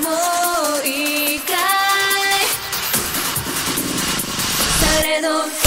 もいいかい誰の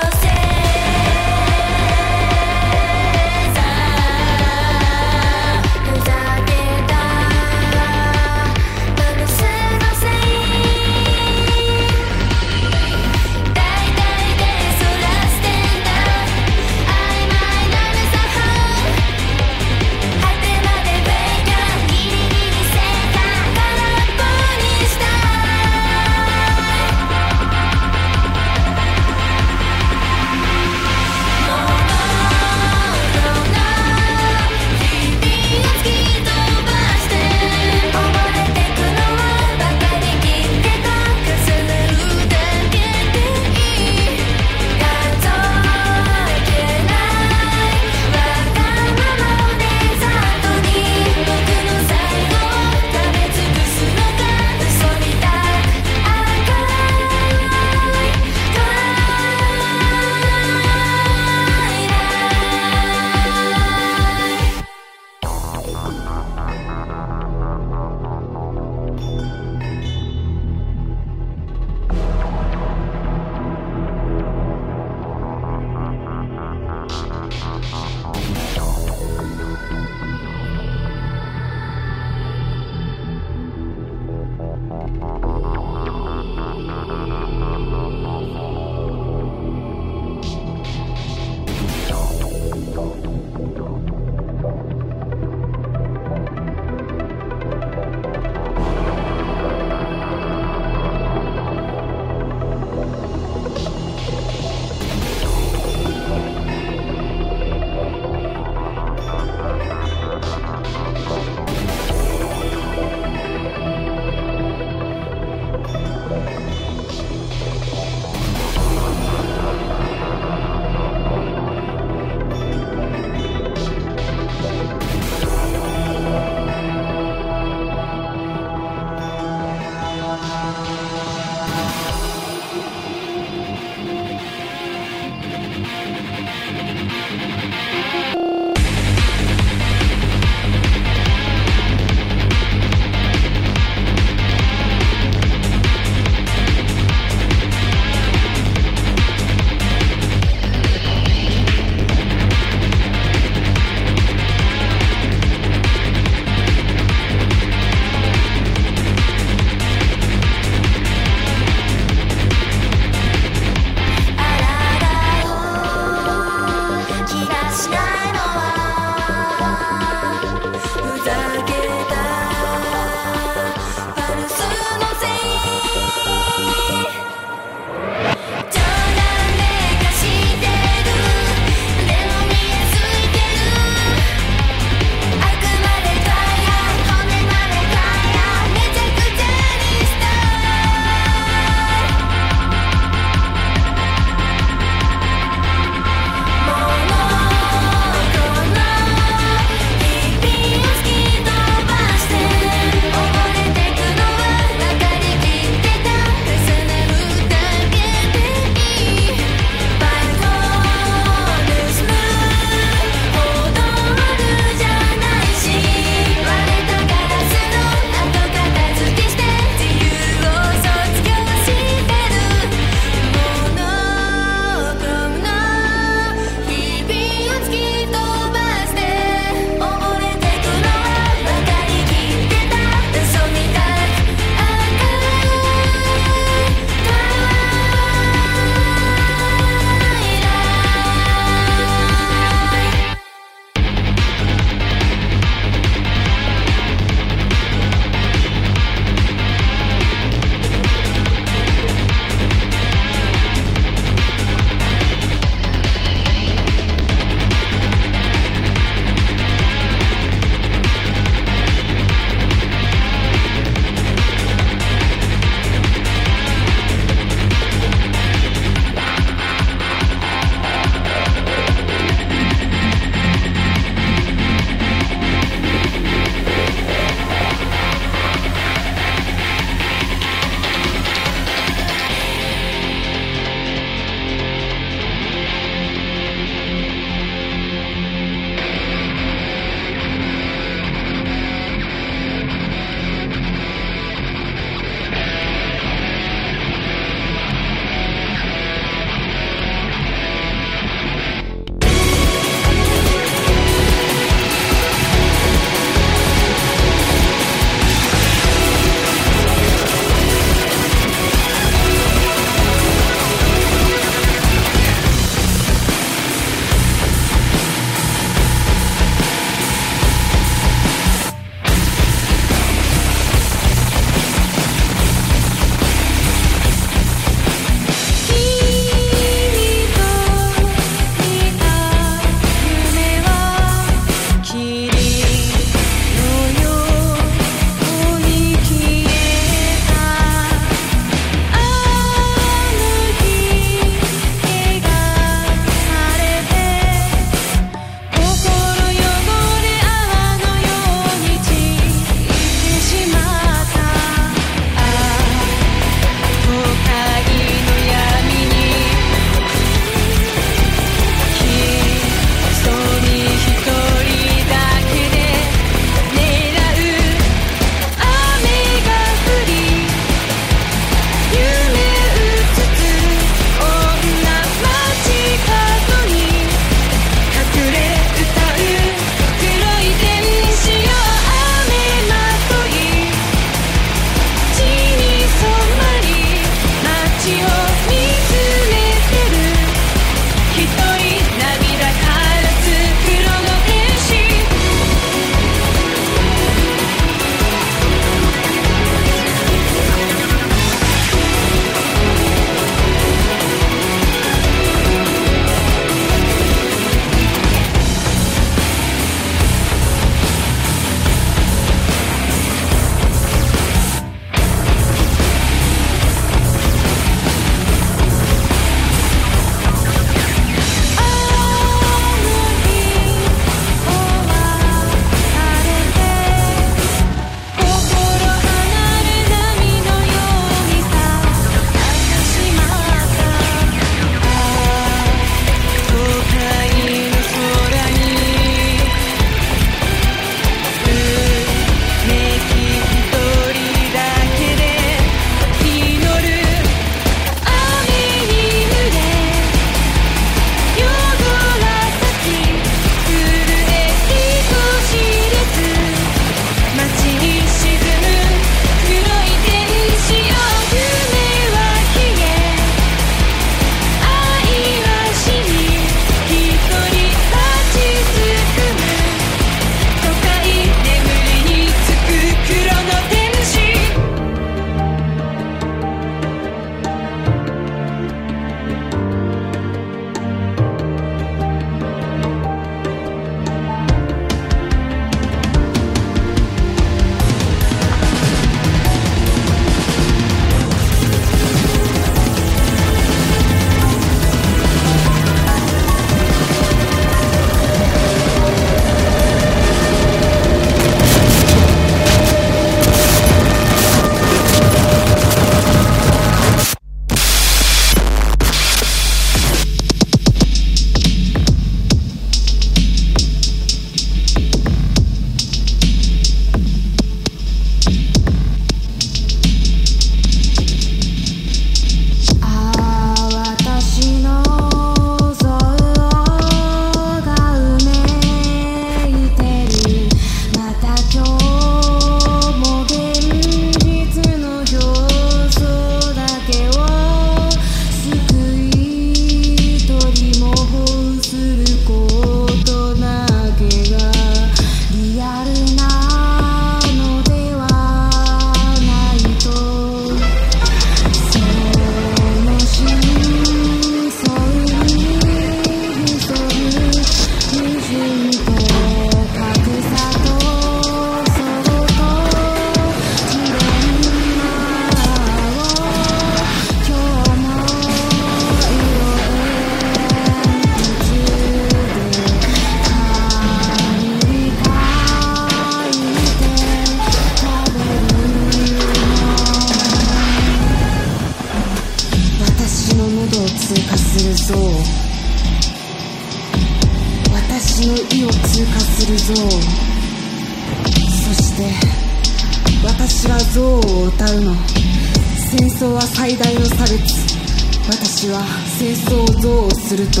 ると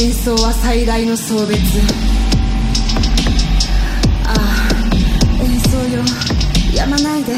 演奏は最大の送別。ああ演奏よ。やまないで。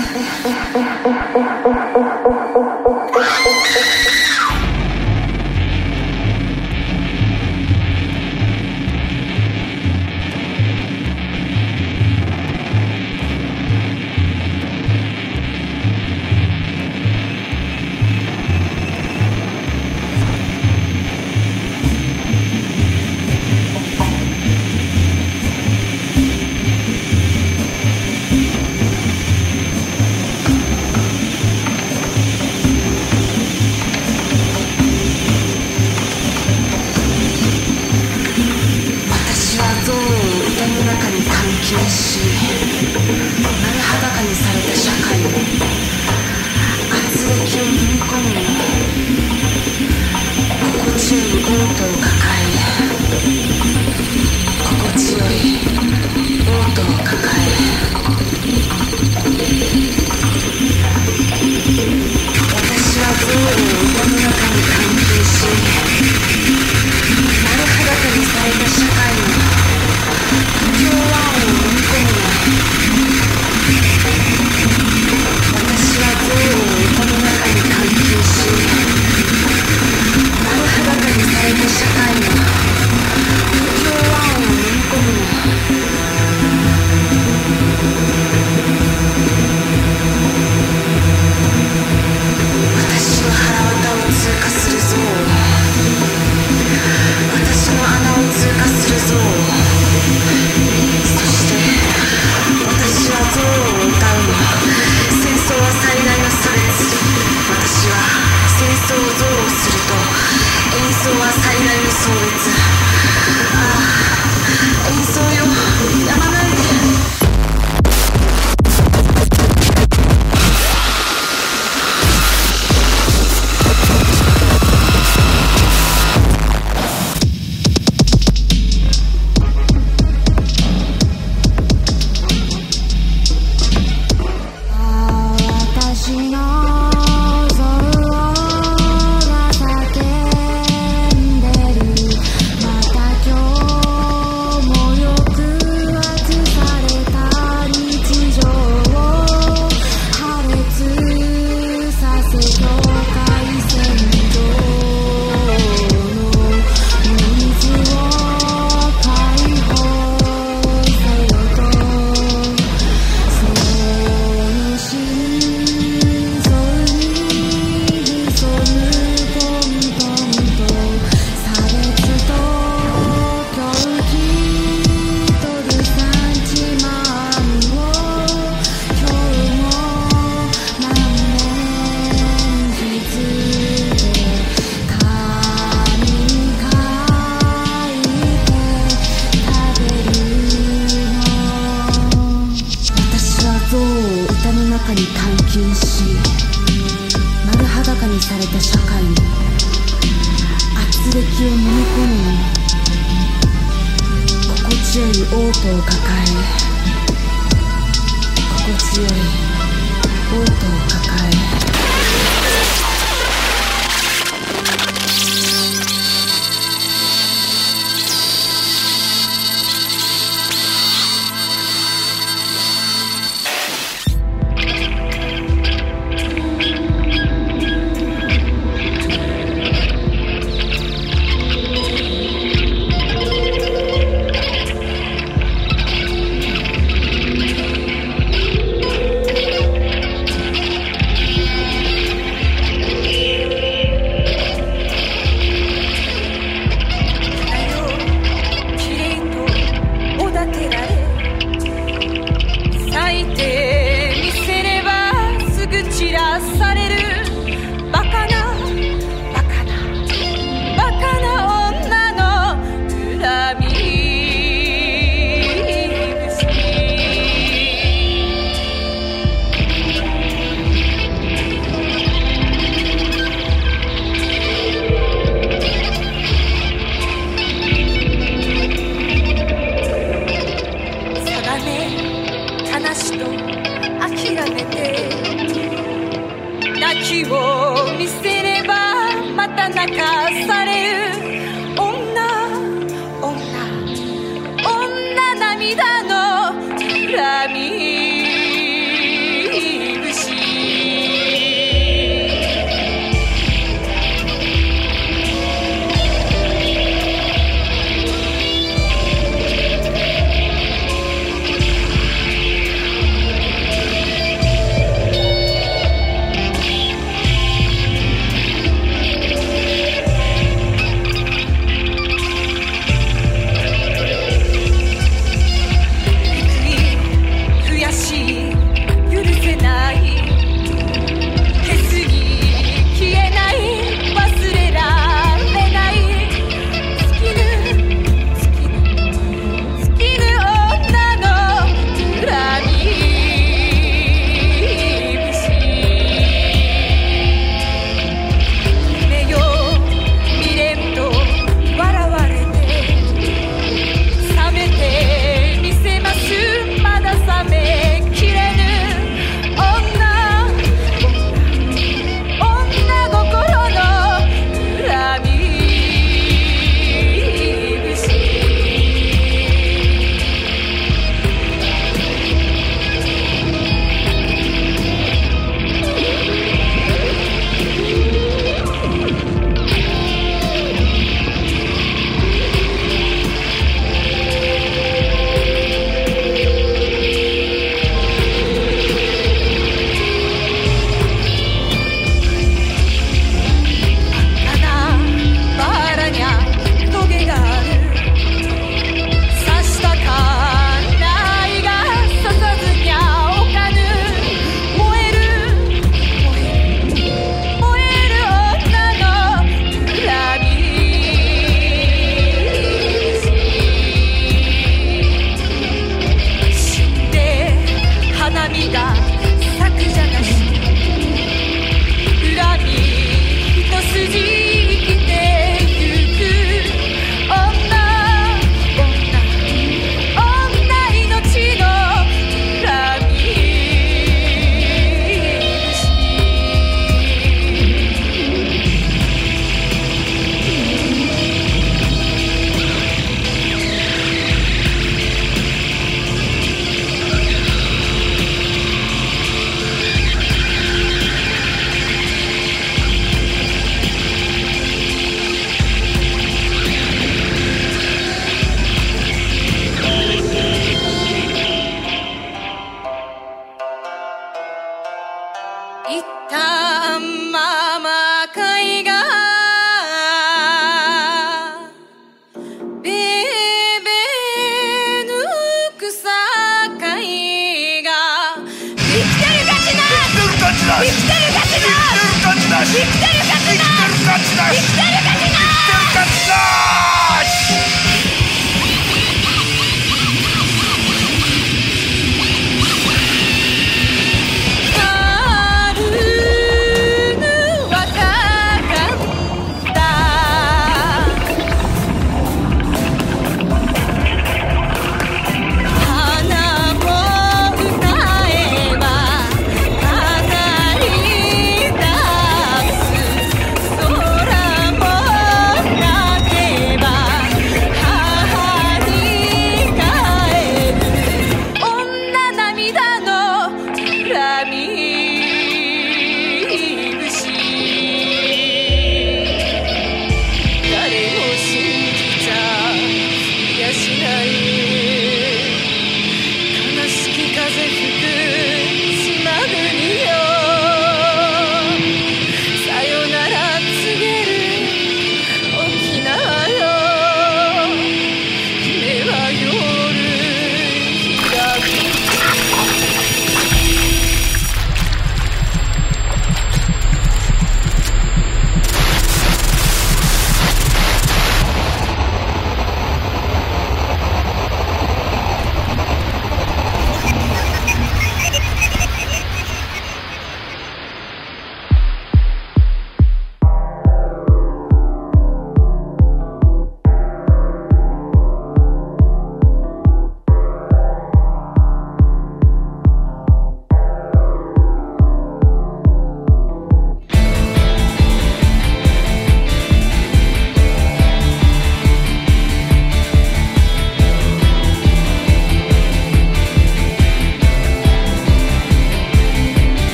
心地よいオーを抱え心地よいオーを抱え。